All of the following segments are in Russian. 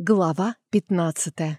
Глава 15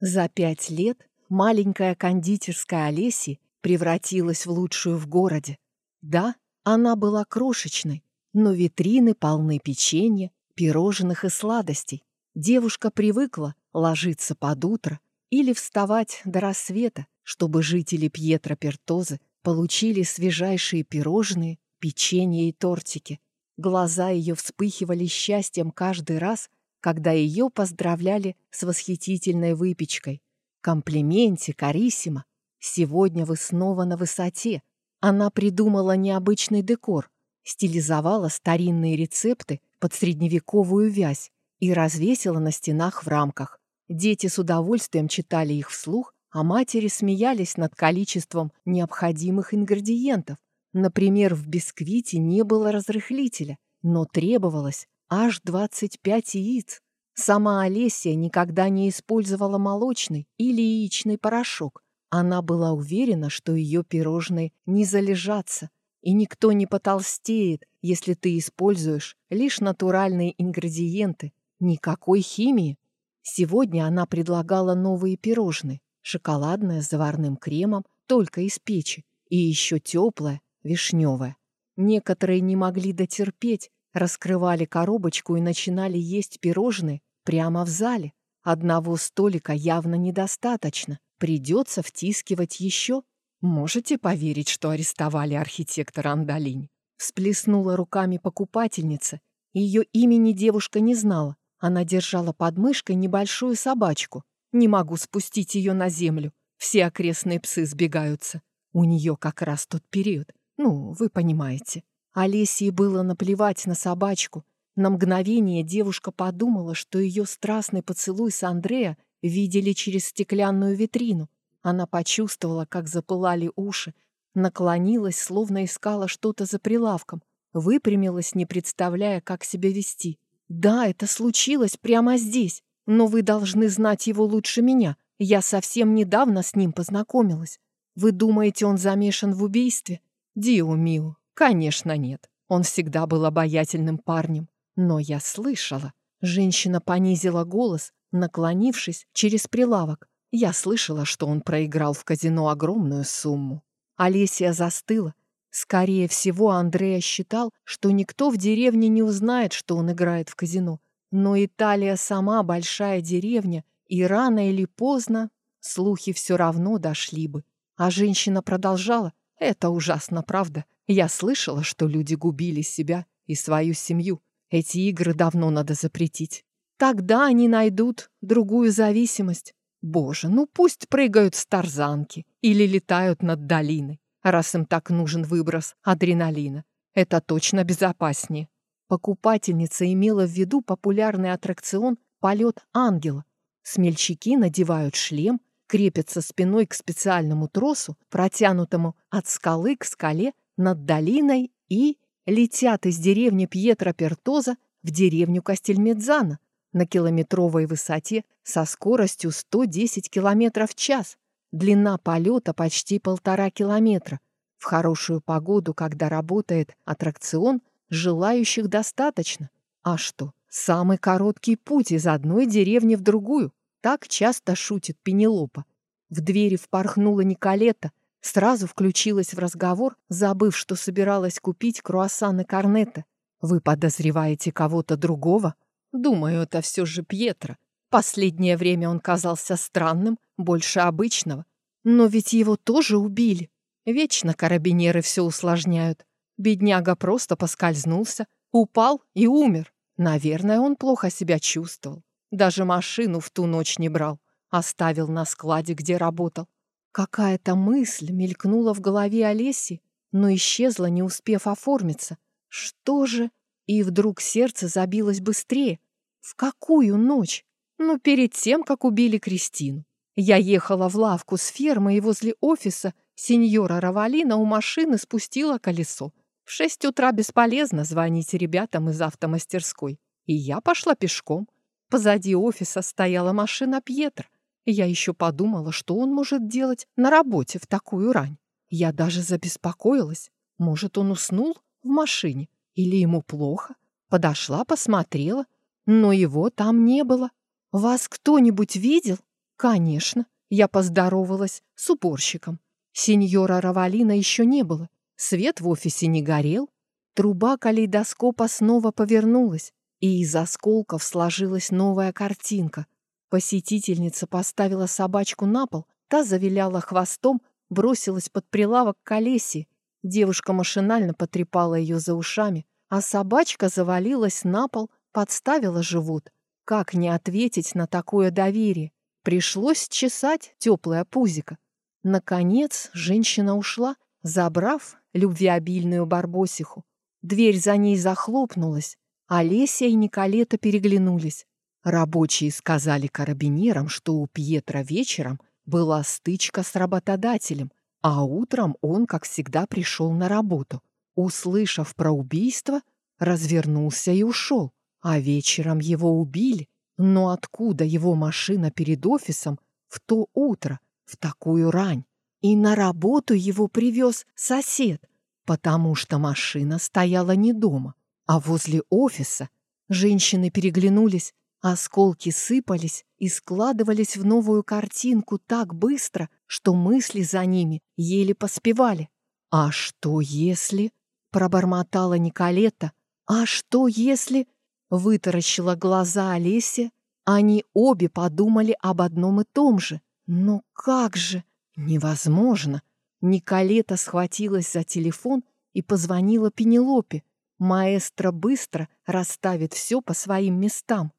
За пять лет маленькая кондитерская Олеси превратилась в лучшую в городе. Да, она была крошечной, но витрины полны печенья, пирожных и сладостей. Девушка привыкла ложиться под утро или вставать до рассвета, чтобы жители Пьетро Пертозы получили свежайшие пирожные, печенье и тортики. Глаза ее вспыхивали счастьем каждый раз, когда ее поздравляли с восхитительной выпечкой. Комплименте, Кариссимо, сегодня вы снова на высоте. Она придумала необычный декор, стилизовала старинные рецепты под средневековую вязь и развесила на стенах в рамках. Дети с удовольствием читали их вслух, а матери смеялись над количеством необходимых ингредиентов. Например, в бисквите не было разрыхлителя, но требовалось аж 25 яиц. Сама Олеся никогда не использовала молочный или яичный порошок. Она была уверена, что ее пирожные не залежатся, и никто не потолстеет, если ты используешь лишь натуральные ингредиенты, никакой химии. Сегодня она предлагала новые пирожные, шоколадное с заварным кремом, только из печи, и еще теплое, вишневое. Некоторые не могли дотерпеть Раскрывали коробочку и начинали есть пирожные прямо в зале. Одного столика явно недостаточно. Придется втискивать еще. Можете поверить, что арестовали архитектора Андалинь? Всплеснула руками покупательница. Ее имени девушка не знала. Она держала под мышкой небольшую собачку. Не могу спустить ее на землю. Все окрестные псы сбегаются. У нее как раз тот период. Ну, вы понимаете. Олесии было наплевать на собачку. На мгновение девушка подумала, что ее страстный поцелуй с Андреа видели через стеклянную витрину. Она почувствовала, как запылали уши, наклонилась, словно искала что-то за прилавком, выпрямилась, не представляя, как себя вести. «Да, это случилось прямо здесь, но вы должны знать его лучше меня. Я совсем недавно с ним познакомилась. Вы думаете, он замешан в убийстве? Дио Мио, Конечно, нет. Он всегда был обаятельным парнем. Но я слышала. Женщина понизила голос, наклонившись через прилавок. Я слышала, что он проиграл в казино огромную сумму. Олеся застыла. Скорее всего, Андрея считал, что никто в деревне не узнает, что он играет в казино. Но Италия сама большая деревня, и рано или поздно слухи все равно дошли бы. А женщина продолжала. Это ужасно, правда? Я слышала, что люди губили себя и свою семью. Эти игры давно надо запретить. Тогда они найдут другую зависимость. Боже, ну пусть прыгают с тарзанки или летают над долиной, раз им так нужен выброс адреналина. Это точно безопаснее. Покупательница имела в виду популярный аттракцион «Полет ангела». Смельчаки надевают шлем, крепятся спиной к специальному тросу, протянутому от скалы к скале над долиной и летят из деревни Пьетро Пертоза в деревню Кастельмедзана на километровой высоте со скоростью 110 км в час. Длина полета почти полтора километра. В хорошую погоду, когда работает аттракцион, желающих достаточно. А что, самый короткий путь из одной деревни в другую. Так часто шутит Пенелопа. В двери впорхнула Николета, Сразу включилась в разговор, забыв, что собиралась купить круассаны корнета. «Вы подозреваете кого-то другого?» «Думаю, это все же Пьетро. Последнее время он казался странным, больше обычного. Но ведь его тоже убили. Вечно карабинеры все усложняют. Бедняга просто поскользнулся, упал и умер. Наверное, он плохо себя чувствовал. Даже машину в ту ночь не брал. Оставил на складе, где работал. Какая-то мысль мелькнула в голове Олеси, но исчезла, не успев оформиться. Что же? И вдруг сердце забилось быстрее. В какую ночь? Ну, перед тем, как убили Кристину. Я ехала в лавку с фермы, и возле офиса сеньора Равалина у машины спустила колесо. В шесть утра бесполезно звонить ребятам из автомастерской. И я пошла пешком. Позади офиса стояла машина Пьетро. Я еще подумала, что он может делать на работе в такую рань. Я даже забеспокоилась. Может, он уснул в машине? Или ему плохо? Подошла, посмотрела. но его там не было. Вас кто-нибудь видел? Конечно. Я поздоровалась с уборщиком. Сеньора Равалина еще не было. Свет в офисе не горел. Труба калейдоскопа снова повернулась, и из осколков сложилась новая картинка. Посетительница поставила собачку на пол, та завиляла хвостом, бросилась под прилавок к Олесе. Девушка машинально потрепала ее за ушами, а собачка завалилась на пол, подставила живот. Как не ответить на такое доверие? Пришлось чесать теплое пузико. Наконец женщина ушла, забрав любвеобильную барбосиху. Дверь за ней захлопнулась. Олеся и Николета переглянулись. Рабочие сказали карабинерам, что у Пьетра вечером была стычка с работодателем, а утром он, как всегда, пришел на работу. Услышав про убийство, развернулся и ушел, а вечером его убили. Но откуда его машина перед офисом в то утро, в такую рань? И на работу его привез сосед, потому что машина стояла не дома, а возле офиса. Женщины переглянулись, осколки сыпались и складывались в новую картинку так быстро, что мысли за ними еле поспевали. «А что если...» — пробормотала Николета. «А что если...» — вытаращила глаза Олеся. Они обе подумали об одном и том же. «Но как же...» Невозможно. Николета схватилась за телефон и позвонила Пенелопе. Маэстро быстро расставит все по своим местам.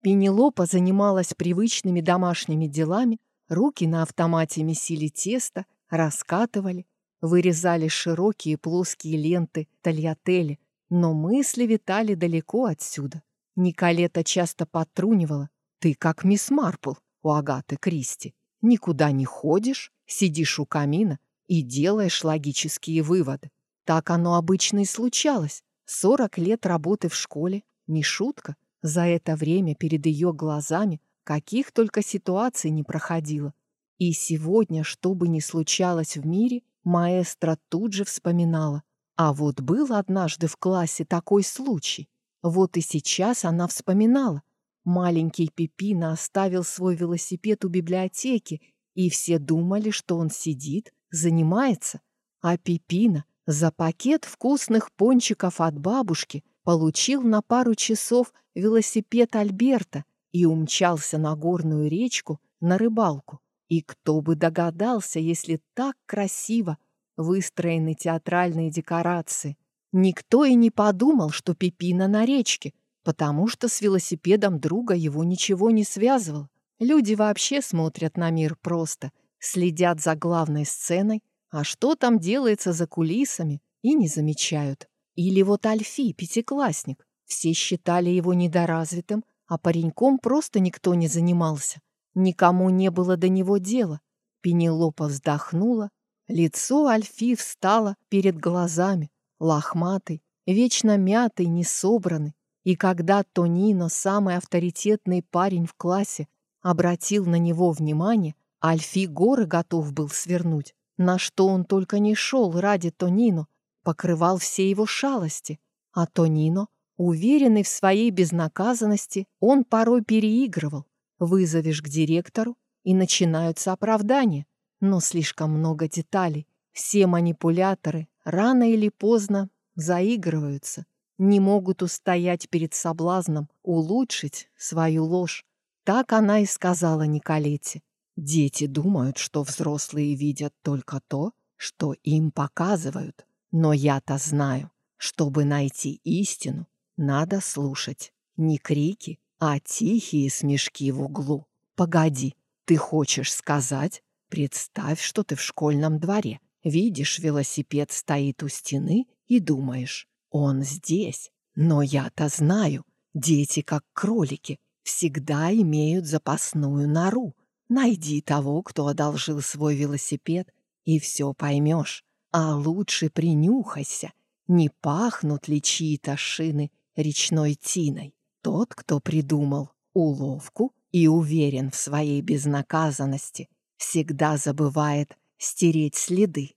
Пенелопа занималась привычными домашними делами, руки на автомате месили тесто, раскатывали, вырезали широкие плоские ленты тольятели, но мысли витали далеко отсюда. Николета часто потрунивала. «Ты как мисс Марпл у Агаты Кристи. Никуда не ходишь, сидишь у камина и делаешь логические выводы. Так оно обычно и случалось. Сорок лет работы в школе, не шутка. За это время перед ее глазами каких только ситуаций не проходило. И сегодня, что бы ни случалось в мире, маэстро тут же вспоминала. А вот был однажды в классе такой случай. Вот и сейчас она вспоминала. Маленький Пипина оставил свой велосипед у библиотеки, и все думали, что он сидит, занимается. А Пипина за пакет вкусных пончиков от бабушки получил на пару часов велосипед Альберта и умчался на горную речку на рыбалку. И кто бы догадался, если так красиво выстроены театральные декорации. Никто и не подумал, что Пипина на речке, потому что с велосипедом друга его ничего не связывал. Люди вообще смотрят на мир просто, следят за главной сценой, а что там делается за кулисами, и не замечают. Или вот Альфи, пятиклассник, все считали его недоразвитым, а пареньком просто никто не занимался. Никому не было до него дела. Пенелопа вздохнула, лицо Альфи встало перед глазами, лохматый, вечно мятый, несобранный, и когда Тонино, самый авторитетный парень в классе, обратил на него внимание, Альфи горы готов был свернуть. На что он только не шел ради Тонино, покрывал все его шалости. А Тонино, уверенный в своей безнаказанности, он порой переигрывал. Вызовешь к директору, и начинаются оправдания. Но слишком много деталей. Все манипуляторы рано или поздно заигрываются не могут устоять перед соблазном улучшить свою ложь. Так она и сказала Николете. Дети думают, что взрослые видят только то, что им показывают. Но я-то знаю, чтобы найти истину, надо слушать не крики, а тихие смешки в углу. Погоди, ты хочешь сказать? Представь, что ты в школьном дворе. Видишь, велосипед стоит у стены и думаешь, он здесь. Но я-то знаю, дети, как кролики, всегда имеют запасную нору. Найди того, кто одолжил свой велосипед, и все поймешь. А лучше принюхайся, не пахнут ли чьи-то шины речной тиной. Тот, кто придумал уловку и уверен в своей безнаказанности, всегда забывает стереть следы.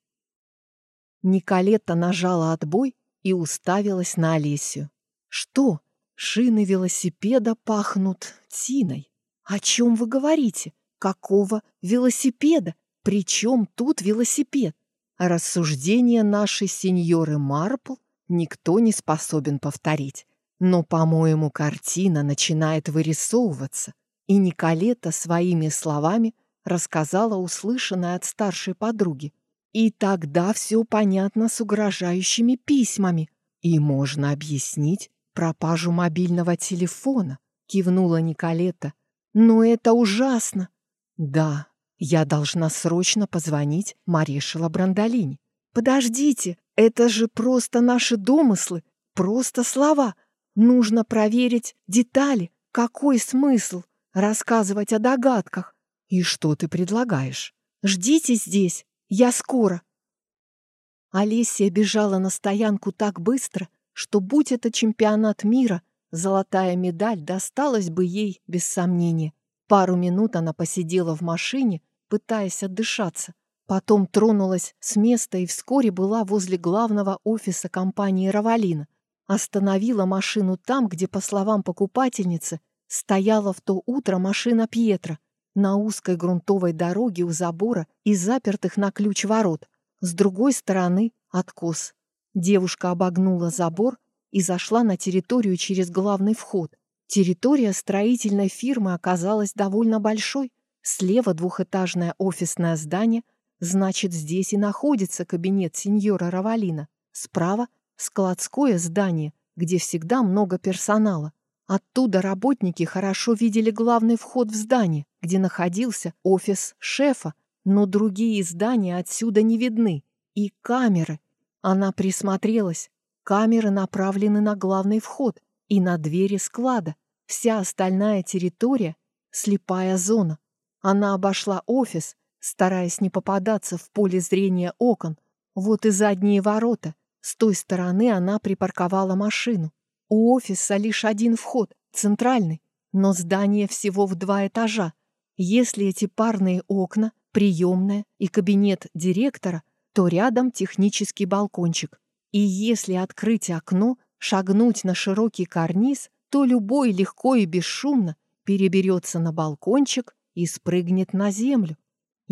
Николетта нажала отбой и уставилась на Алисию. «Что? Шины велосипеда пахнут тиной. О чем вы говорите? Какого велосипеда? Причем тут велосипед? Рассуждения нашей сеньоры Марпл никто не способен повторить. Но, по-моему, картина начинает вырисовываться, и Николета своими словами рассказала услышанное от старшей подруги. И тогда все понятно с угрожающими письмами, и можно объяснить пропажу мобильного телефона, кивнула Николета. Но это ужасно. Да, я должна срочно позвонить Марешила Брандолини. Подождите, это же просто наши домыслы, просто слова. Нужно проверить детали. Какой смысл рассказывать о догадках? И что ты предлагаешь? Ждите здесь, я скоро. Олеся бежала на стоянку так быстро, что, будь это чемпионат мира, золотая медаль досталась бы ей без сомнения. Пару минут она посидела в машине, пытаясь отдышаться. Потом тронулась с места и вскоре была возле главного офиса компании «Равалина». Остановила машину там, где, по словам покупательницы, стояла в то утро машина Пьетра на узкой грунтовой дороге у забора и запертых на ключ ворот. С другой стороны — откос. Девушка обогнула забор и зашла на территорию через главный вход. Территория строительной фирмы оказалась довольно большой. Слева двухэтажное офисное здание, значит, здесь и находится кабинет сеньора Равалина. Справа складское здание, где всегда много персонала. Оттуда работники хорошо видели главный вход в здание, где находился офис шефа, но другие здания отсюда не видны. И камеры. Она присмотрелась. Камеры направлены на главный вход и на двери склада. Вся остальная территория — слепая зона. Она обошла офис, стараясь не попадаться в поле зрения окон. Вот и задние ворота. С той стороны она припарковала машину. У офиса лишь один вход, центральный, но здание всего в два этажа. Если эти парные окна, приемная и кабинет директора, то рядом технический балкончик. И если открыть окно, шагнуть на широкий карниз, то любой легко и бесшумно переберется на балкончик и спрыгнет на землю.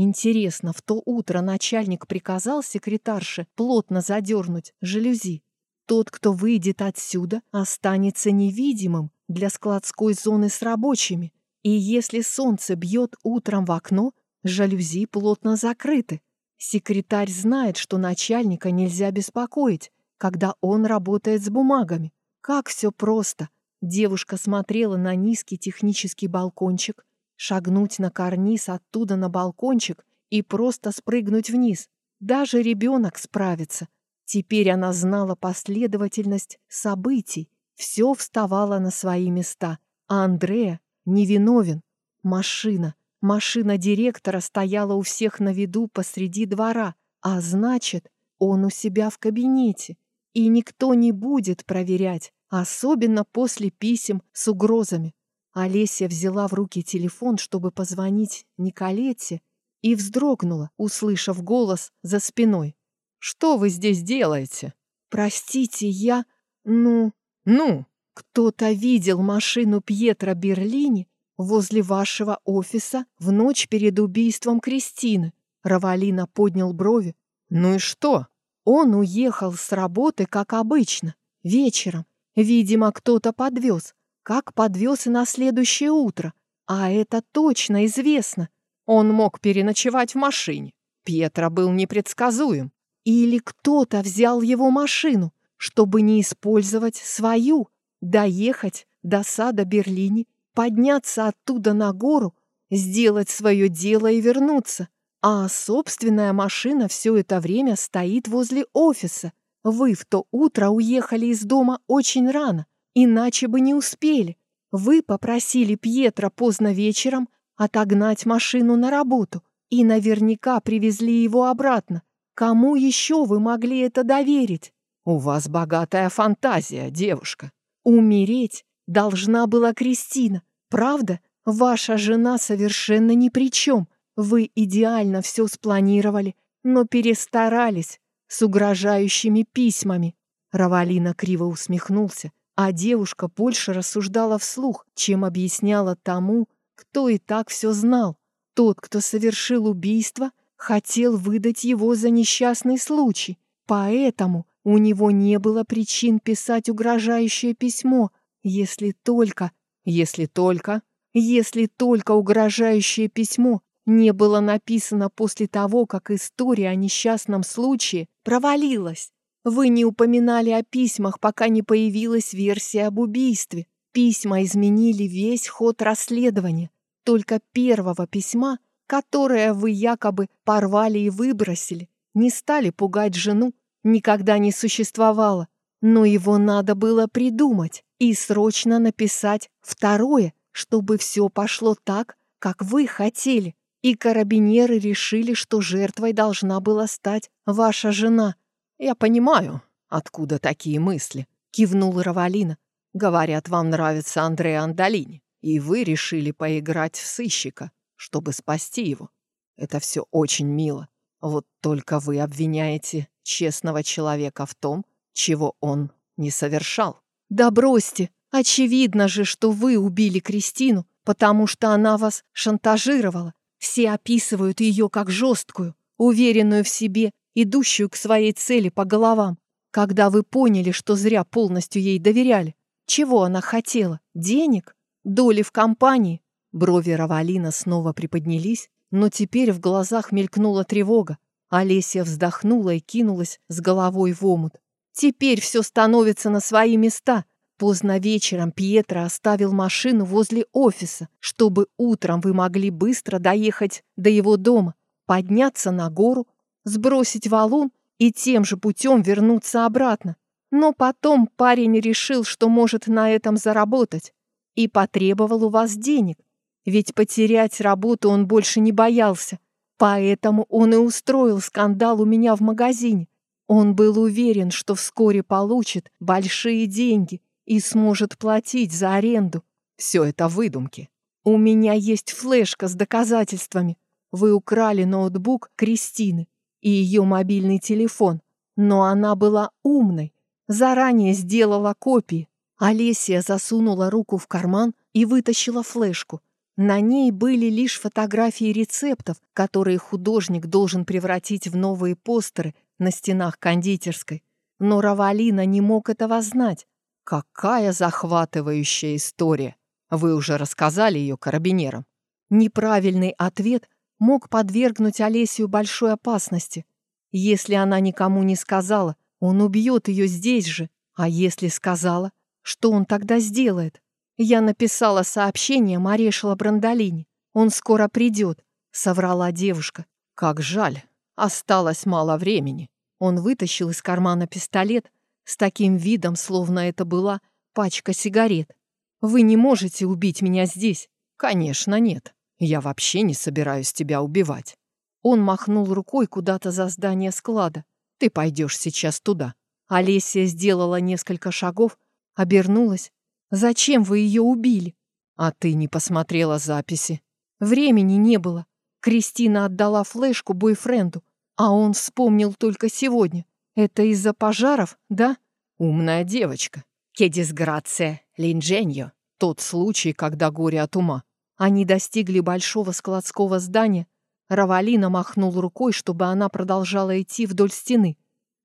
Интересно, в то утро начальник приказал секретарше плотно задернуть жалюзи. Тот, кто выйдет отсюда, останется невидимым для складской зоны с рабочими. И если солнце бьет утром в окно, жалюзи плотно закрыты. Секретарь знает, что начальника нельзя беспокоить, когда он работает с бумагами. Как все просто. Девушка смотрела на низкий технический балкончик, Шагнуть на карниз оттуда на балкончик и просто спрыгнуть вниз. Даже ребенок справится. Теперь она знала последовательность событий. Все вставало на свои места. А Андрея невиновен. Машина. Машина директора стояла у всех на виду посреди двора. А значит, он у себя в кабинете. И никто не будет проверять, особенно после писем с угрозами. Олеся взяла в руки телефон, чтобы позвонить Николете, и вздрогнула, услышав голос за спиной. «Что вы здесь делаете?» «Простите, я... Ну...» «Ну?» «Кто-то видел машину Пьетро Берлини возле вашего офиса в ночь перед убийством Кристины». Равалина поднял брови. «Ну и что?» Он уехал с работы, как обычно, вечером. Видимо, кто-то подвез как подвез и на следующее утро. А это точно известно. Он мог переночевать в машине. Пьетро был непредсказуем. Или кто-то взял его машину, чтобы не использовать свою, доехать до сада Берлини, подняться оттуда на гору, сделать свое дело и вернуться. А собственная машина все это время стоит возле офиса. Вы в то утро уехали из дома очень рано, Иначе бы не успели. Вы попросили Пьетро поздно вечером отогнать машину на работу и наверняка привезли его обратно. Кому еще вы могли это доверить? У вас богатая фантазия, девушка. Умереть должна была Кристина. Правда? Ваша жена совершенно ни при чем. Вы идеально все спланировали, но перестарались с угрожающими письмами. Равалина криво усмехнулся а девушка больше рассуждала вслух, чем объясняла тому, кто и так все знал. Тот, кто совершил убийство, хотел выдать его за несчастный случай, поэтому у него не было причин писать угрожающее письмо, если только, если только, если только угрожающее письмо не было написано после того, как история о несчастном случае провалилась. Вы не упоминали о письмах, пока не появилась версия об убийстве. Письма изменили весь ход расследования. Только первого письма, которое вы якобы порвали и выбросили, не стали пугать жену, никогда не существовало. Но его надо было придумать и срочно написать второе, чтобы все пошло так, как вы хотели. И карабинеры решили, что жертвой должна была стать ваша жена. Я понимаю, откуда такие мысли, кивнул Равалина. Говорят, вам нравится Андрей Андалини, и вы решили поиграть в сыщика, чтобы спасти его. Это все очень мило. Вот только вы обвиняете честного человека в том, чего он не совершал. Да бросьте! Очевидно же, что вы убили Кристину, потому что она вас шантажировала. Все описывают ее как жесткую, уверенную в себе, идущую к своей цели по головам. Когда вы поняли, что зря полностью ей доверяли, чего она хотела? Денег? Доли в компании? Брови Равалина снова приподнялись, но теперь в глазах мелькнула тревога. Олеся вздохнула и кинулась с головой в омут. Теперь все становится на свои места. Поздно вечером Пьетро оставил машину возле офиса, чтобы утром вы могли быстро доехать до его дома, подняться на гору, сбросить валун и тем же путем вернуться обратно. Но потом парень решил, что может на этом заработать, и потребовал у вас денег, ведь потерять работу он больше не боялся. Поэтому он и устроил скандал у меня в магазине. Он был уверен, что вскоре получит большие деньги и сможет платить за аренду. Все это выдумки. У меня есть флешка с доказательствами. Вы украли ноутбук Кристины и ее мобильный телефон, но она была умной, заранее сделала копии. Олеся засунула руку в карман и вытащила флешку. На ней были лишь фотографии рецептов, которые художник должен превратить в новые постеры на стенах кондитерской. Но Равалина не мог этого знать. Какая захватывающая история! Вы уже рассказали ее карабинерам. Неправильный ответ мог подвергнуть Олесию большой опасности. Если она никому не сказала, он убьет ее здесь же. А если сказала, что он тогда сделает? Я написала сообщение Марешала Брандолини. Он скоро придет, соврала девушка. Как жаль, осталось мало времени. Он вытащил из кармана пистолет, с таким видом, словно это была пачка сигарет. «Вы не можете убить меня здесь?» «Конечно нет. Я вообще не собираюсь тебя убивать». Он махнул рукой куда-то за здание склада. «Ты пойдешь сейчас туда». Олеся сделала несколько шагов, обернулась. «Зачем вы ее убили?» «А ты не посмотрела записи?» «Времени не было. Кристина отдала флешку бойфренду, а он вспомнил только сегодня. Это из-за пожаров, да? Умная девочка. Кедис Грация, Линдженьо. Тот случай, когда горе от ума. Они достигли большого складского здания. Равалина махнул рукой, чтобы она продолжала идти вдоль стены.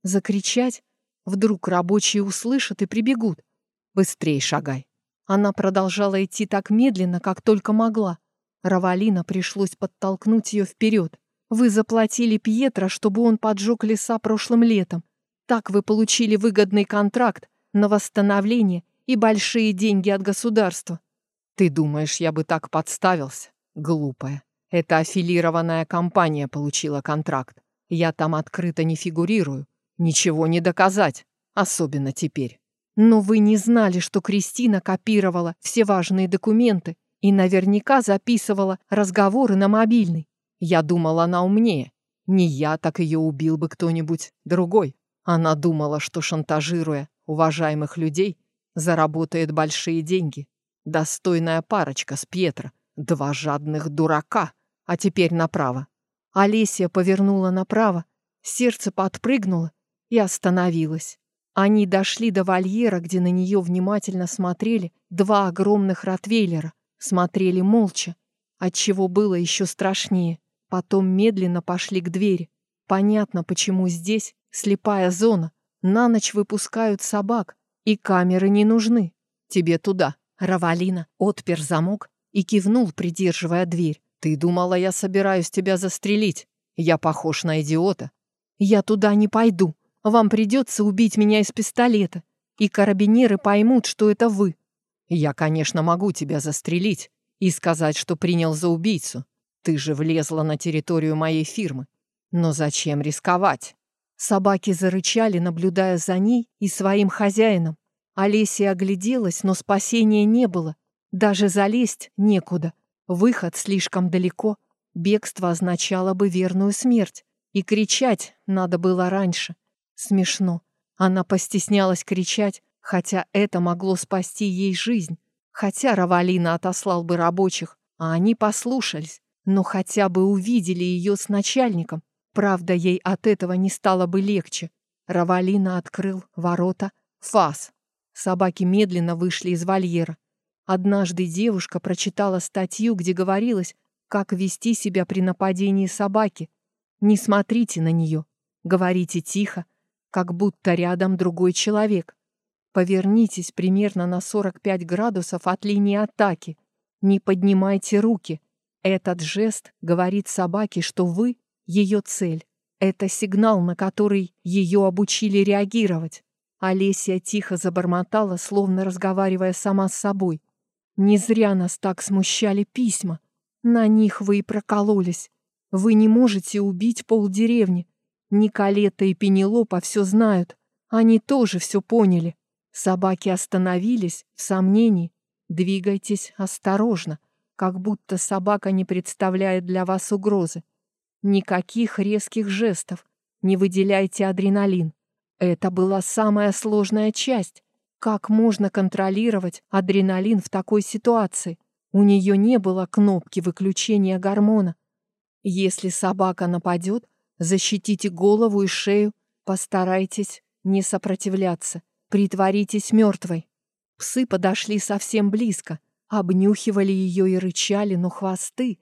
Закричать? Вдруг рабочие услышат и прибегут. Быстрей шагай. Она продолжала идти так медленно, как только могла. Равалина пришлось подтолкнуть ее вперед. Вы заплатили Пьетро, чтобы он поджег леса прошлым летом. Так вы получили выгодный контракт на восстановление и большие деньги от государства. Ты думаешь, я бы так подставился? Глупая. Это аффилированная компания получила контракт. Я там открыто не фигурирую. Ничего не доказать, особенно теперь. Но вы не знали, что Кристина копировала все важные документы и наверняка записывала разговоры на мобильный. Я думал, она умнее. Не я, так ее убил бы кто-нибудь другой. Она думала, что шантажируя уважаемых людей, заработает большие деньги. Достойная парочка с Пьетро. Два жадных дурака. А теперь направо. Олеся повернула направо, сердце подпрыгнуло и остановилось. Они дошли до вольера, где на нее внимательно смотрели два огромных ротвейлера. Смотрели молча, отчего было еще страшнее. Потом медленно пошли к двери. Понятно, почему здесь слепая зона. На ночь выпускают собак, и камеры не нужны. Тебе туда. Равалина отпер замок и кивнул, придерживая дверь. Ты думала, я собираюсь тебя застрелить? Я похож на идиота. Я туда не пойду. Вам придется убить меня из пистолета. И карабинеры поймут, что это вы. Я, конечно, могу тебя застрелить и сказать, что принял за убийцу. Ты же влезла на территорию моей фирмы. Но зачем рисковать? Собаки зарычали, наблюдая за ней и своим хозяином. Олеся огляделась, но спасения не было. Даже залезть некуда. Выход слишком далеко. Бегство означало бы верную смерть. И кричать надо было раньше. Смешно. Она постеснялась кричать, хотя это могло спасти ей жизнь. Хотя Равалина отослал бы рабочих, а они послушались, но хотя бы увидели ее с начальником. Правда, ей от этого не стало бы легче. Равалина открыл ворота. Фас. Собаки медленно вышли из вольера. Однажды девушка прочитала статью, где говорилось, как вести себя при нападении собаки. Не смотрите на нее. Говорите тихо, как будто рядом другой человек. Повернитесь примерно на 45 градусов от линии атаки. Не поднимайте руки. Этот жест говорит собаке, что вы — ее цель. Это сигнал, на который ее обучили реагировать. Олеся тихо забормотала, словно разговаривая сама с собой. «Не зря нас так смущали письма. На них вы и прокололись. Вы не можете убить полдеревни. Николета и Пенелопа все знают. Они тоже все поняли. Собаки остановились в сомнении. Двигайтесь осторожно, как будто собака не представляет для вас угрозы. Никаких резких жестов. Не выделяйте адреналин. Это была самая сложная часть. Как можно контролировать адреналин в такой ситуации? У нее не было кнопки выключения гормона. Если собака нападет, защитите голову и шею, постарайтесь не сопротивляться, притворитесь мертвой. Псы подошли совсем близко, обнюхивали ее и рычали, но хвосты,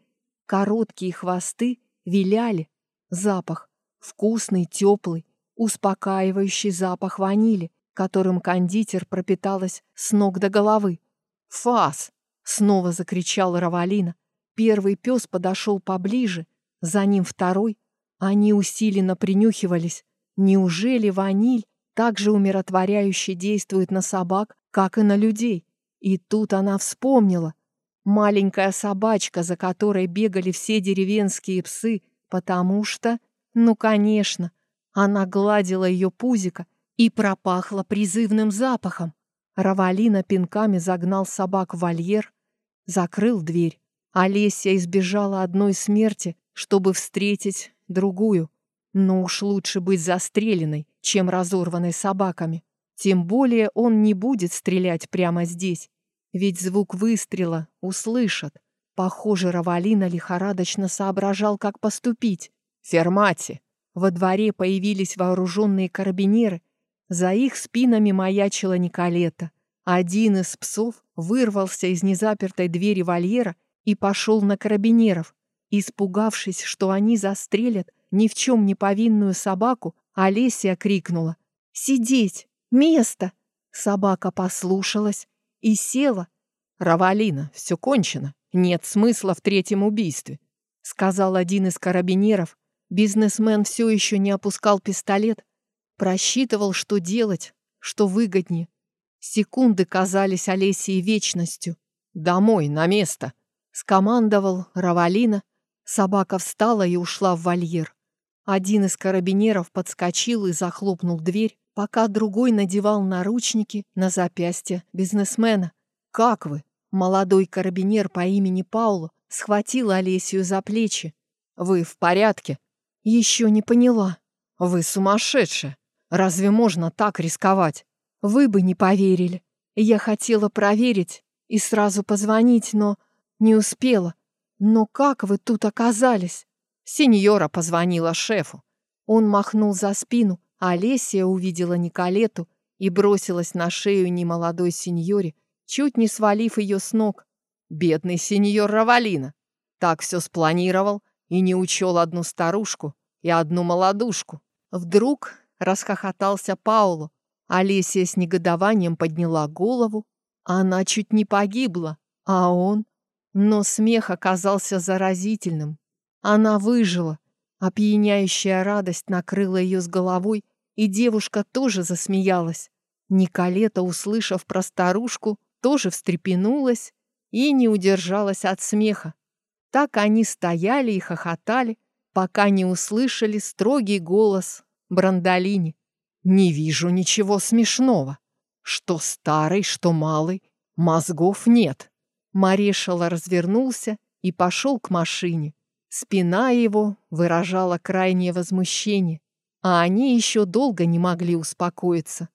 короткие хвосты, виляли. Запах, вкусный, теплый, успокаивающий запах ванили, которым кондитер пропиталась с ног до головы. «Фас!» — снова закричал Равалина. Первый пес подошел поближе, за ним второй. Они усиленно принюхивались. Неужели ваниль так же умиротворяюще действует на собак, как и на людей? И тут она вспомнила. Маленькая собачка, за которой бегали все деревенские псы, потому что... Ну, конечно, она гладила ее пузико и пропахла призывным запахом. Равалина пинками загнал собак в вольер, закрыл дверь. Олеся избежала одной смерти, чтобы встретить другую. Но уж лучше быть застреленной, чем разорванной собаками. Тем более он не будет стрелять прямо здесь, ведь звук выстрела услышат. Похоже, Равалина лихорадочно соображал, как поступить. «Фермати!» Во дворе появились вооруженные карабинеры. За их спинами маячила Николета. Один из псов вырвался из незапертой двери вольера и пошел на карабинеров. Испугавшись, что они застрелят ни в чем не повинную собаку, Олеся крикнула «Сидеть! Место!» Собака послушалась и села. «Равалина, все кончено. Нет смысла в третьем убийстве», — сказал один из карабинеров, Бизнесмен все еще не опускал пистолет, просчитывал, что делать, что выгоднее. Секунды казались Олесии вечностью. «Домой, на место!» — скомандовал Равалина. Собака встала и ушла в вольер. Один из карабинеров подскочил и захлопнул дверь, пока другой надевал наручники на запястье бизнесмена. «Как вы?» Молодой карабинер по имени Пауло схватил Олесию за плечи. «Вы в порядке?» Еще не поняла. Вы сумасшедшая. Разве можно так рисковать? Вы бы не поверили. Я хотела проверить и сразу позвонить, но не успела. Но как вы тут оказались? Сеньора позвонила шефу. Он махнул за спину, а Олеся увидела Николету и бросилась на шею немолодой сеньоре, чуть не свалив ее с ног. Бедный сеньор Равалина. Так все спланировал и не учел одну старушку и одну молодушку. Вдруг расхохотался Пауло. Олеся с негодованием подняла голову. Она чуть не погибла, а он... Но смех оказался заразительным. Она выжила. Опьяняющая радость накрыла ее с головой, и девушка тоже засмеялась. Николета, услышав про старушку, тоже встрепенулась и не удержалась от смеха. Так они стояли и хохотали, пока не услышали строгий голос Брандолини. «Не вижу ничего смешного. Что старый, что малый, мозгов нет». Марешала развернулся и пошел к машине. Спина его выражала крайнее возмущение, а они еще долго не могли успокоиться.